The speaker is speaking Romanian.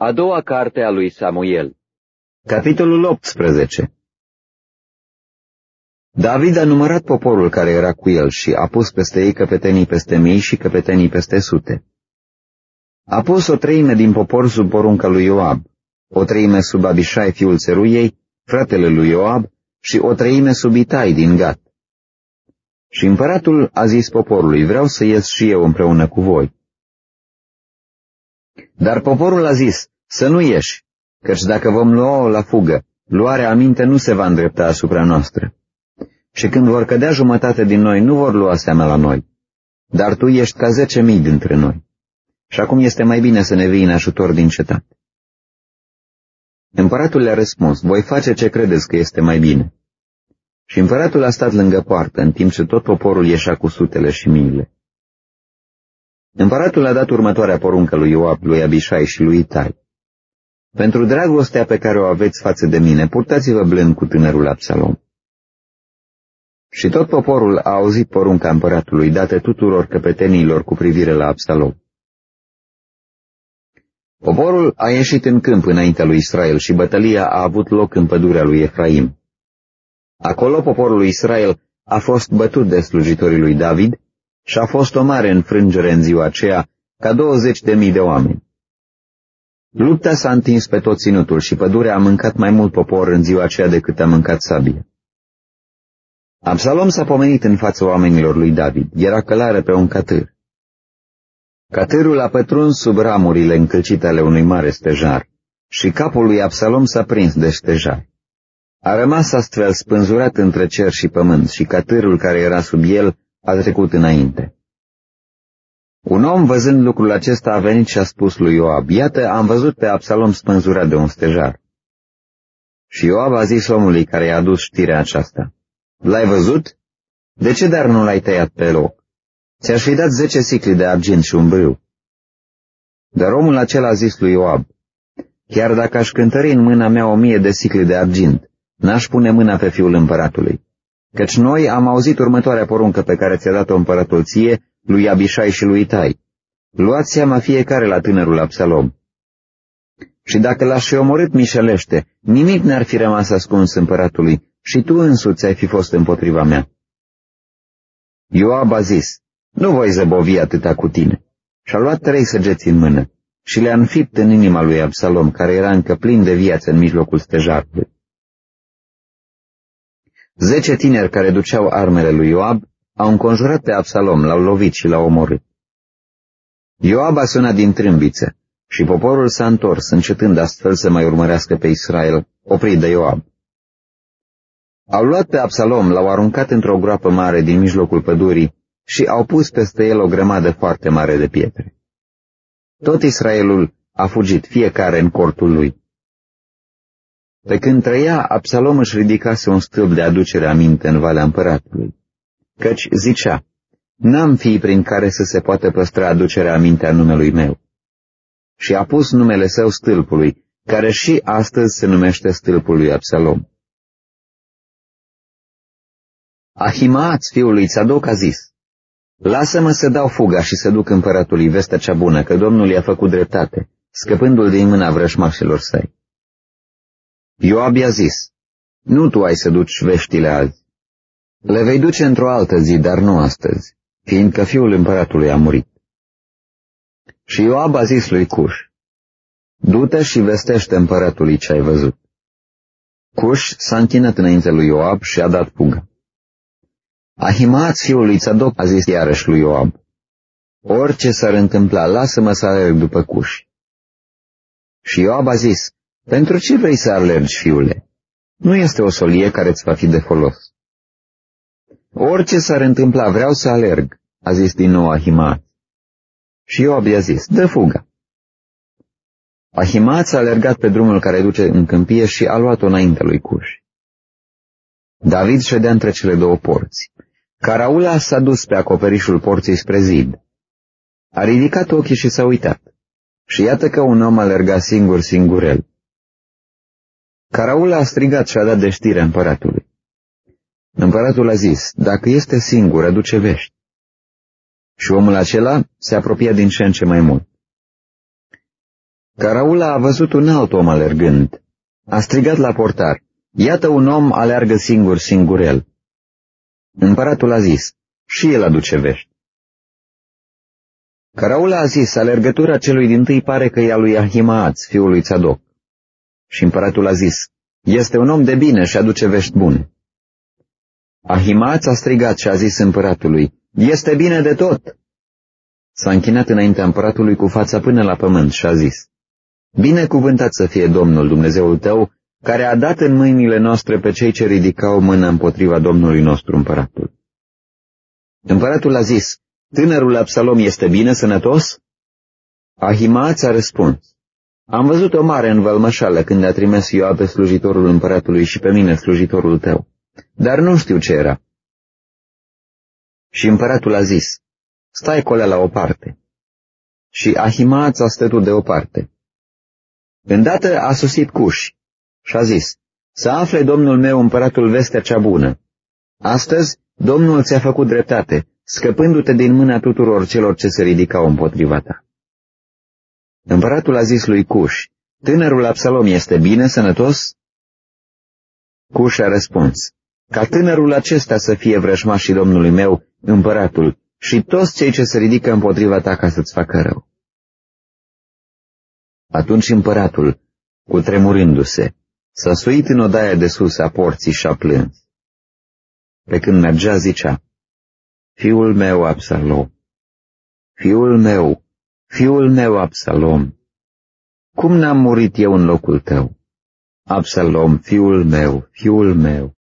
A doua carte a lui Samuel Capitolul 18 David a numărat poporul care era cu el și a pus peste ei căpetenii peste mii și căpetenii peste sute. A pus o treime din popor sub porunca lui Ioab, o treime sub Abishai fiul țeruiei, fratele lui Ioab, și o treime sub Itai din Gat. Și împăratul a zis poporului, vreau să ies și eu împreună cu voi. Dar poporul a zis, să nu ieși, căci dacă vom lua-o la fugă, luarea aminte nu se va îndrepta asupra noastră. Și când vor cădea jumătate din noi, nu vor lua seama la noi. Dar tu ești ca zece mii dintre noi. Și acum este mai bine să ne vii în ajutor din cetate. Împăratul le-a răspuns, voi face ce credeți că este mai bine. Și împăratul a stat lângă poartă, în timp ce tot poporul ieșea cu sutele și miile. Împăratul a dat următoarea poruncă lui Ioab, lui Abishai și lui Itai. Pentru dragostea pe care o aveți față de mine, purtați-vă blând cu tânărul Absalom. Și tot poporul a auzit porunca împăratului date tuturor căpetenilor cu privire la Absalom. Poporul a ieșit în câmp înaintea lui Israel și bătălia a avut loc în pădurea lui Efraim. Acolo poporul lui Israel a fost bătut de slujitorii lui David și a fost o mare înfrângere în ziua aceea, ca douăzeci de mii de oameni. Lupta s-a întins pe tot ținutul și pădurea a mâncat mai mult popor în ziua aceea decât a mâncat sabie. Absalom s-a pomenit în fața oamenilor lui David, era călare pe un catâr. Catârul a pătruns sub ramurile încălcite ale unui mare stejar și capul lui Absalom s-a prins de stejar. A rămas astfel spânzurat între cer și pământ și catârul care era sub el a trecut înainte. Un om văzând lucrul acesta a venit și a spus lui Ioab, Iată, am văzut pe Absalom spânzurat de un stejar. Și Ioab a zis omului care i-a adus știrea aceasta, L-ai văzut? De ce dar nu l-ai tăiat pe loc? Ți-aș fi dat zece sicli de argint și un brâu. Dar omul acela a zis lui Ioab, Chiar dacă aș cântări în mâna mea o mie de sicli de argint, n-aș pune mâna pe fiul împăratului. Căci noi am auzit următoarea poruncă pe care ți-a dat-o împăratul ție, lui Abishai și lui Tai. Luați seama fiecare la tânărul Absalom. Și dacă l-aș fi omorât mișelește, nimic n-ar fi rămas ascuns împăratului și tu însuți ai fi fost împotriva mea. Ioab a zis, nu voi zăbovi atâta cu tine. Și-a luat trei săgeți în mână și le-a înfipt în inima lui Absalom, care era încă plin de viață în mijlocul stejarului. Zece tineri care duceau armele lui Ioab au înconjurat pe Absalom, l-au lovit și l-au omorât. Ioab a sunat din trâmbiță și poporul s-a întors, încetând astfel să mai urmărească pe Israel, oprit de Ioab. Au luat pe Absalom, l-au aruncat într-o groapă mare din mijlocul pădurii și au pus peste el o grămadă foarte mare de pietre. Tot Israelul a fugit, fiecare în cortul lui. Pe când trăia, Absalom își ridicase un stâlp de aducere aminte în Valea Împăratului, căci zicea, N-am fi prin care să se poată păstra aducerea amintea numelui meu. Și a pus numele său stâlpului, care și astăzi se numește stâlpul lui Absalom. Ahimaat, fiul lui Tzadok, a zis, Lasă-mă să dau fuga și să duc împăratului vestea cea bună, că Domnul i-a făcut dreptate, scăpându-l din mâna vrășmașilor săi. Ioab i-a zis, Nu tu ai să duci veștile azi. Le vei duce într-o altă zi, dar nu astăzi, fiindcă fiul împăratului a murit. Și Ioab a zis lui Cuș, Du-te și vestește împăratului ce ai văzut. Cuș s-a închinat înainte lui Ioab și a dat fugă. Ahimaat fiul lui Tzadok a zis iarăși lui Ioab, Orice s-ar întâmpla, lasă-mă să alerg după cuș. Și Ioab a zis, Pentru ce vrei să alergi, fiule? Nu este o solie care îți va fi de folos. Orice s-ar întâmpla, vreau să alerg, a zis din nou Ahimaat. Și Ioab i-a zis, dă fuga. Ahimaat a alergat pe drumul care duce în câmpie și a luat-o înainte lui Cuș. David ședea între cele două porți. Caraula s-a dus pe acoperișul porții spre zid. A ridicat ochii și s-a uitat. Și iată că un om alerga singur singurel. Caraula a strigat și a dat de știre împăratului. Împăratul a zis, dacă este singur, aduce vești. Și omul acela se apropia din ce în ce mai mult. Caraula a văzut un alt om alergând. A strigat la portar, iată un om aleargă singur singurel. Împăratul a zis, și el aduce vești. Caraula a zis, alergătura celui din tâi pare că e a lui Ahimaaz, fiul lui Tzadok. Și împăratul a zis, este un om de bine și aduce vești bune. Ahimaaz a strigat și a zis împăratului, este bine de tot. S-a închinat înaintea împăratului cu fața până la pământ și a zis, Binecuvântat să fie Domnul Dumnezeul tău, care a dat în mâinile noastre pe cei ce ridicau mână împotriva Domnului nostru împăratul. Împăratul a zis, Tânărul Absalom este bine sănătos? Ahimaț a răspuns, Am văzut o mare învălmășală când a trimis Ioab pe slujitorul împăratului și pe mine slujitorul tău, dar nu știu ce era. Și împăratul a zis, Stai colea la o parte. Și Ahimaț a stătut de o parte. Îndată a susit Cuș și a zis, Să afle domnul meu împăratul vestea cea bună. Astăzi Domnul ți-a făcut dreptate scăpându-te din mâna tuturor celor ce se ridicau împotriva ta. Împăratul a zis lui Cuș, tânărul Absalom este bine, sănătos? Cuș a răspuns, ca tânărul acesta să fie vrăjmașii domnului meu, împăratul, și toți cei ce se ridică împotriva ta ca să-ți facă rău. Atunci împăratul, cu tremurându-se, s-a suit în odaia de sus a porții și a plâns. Pe când mergea, zicea, Fiul meu, Absalom! Fiul meu, fiul meu, Absalom! Cum n-am murit eu în locul tău? Absalom, fiul meu, fiul meu!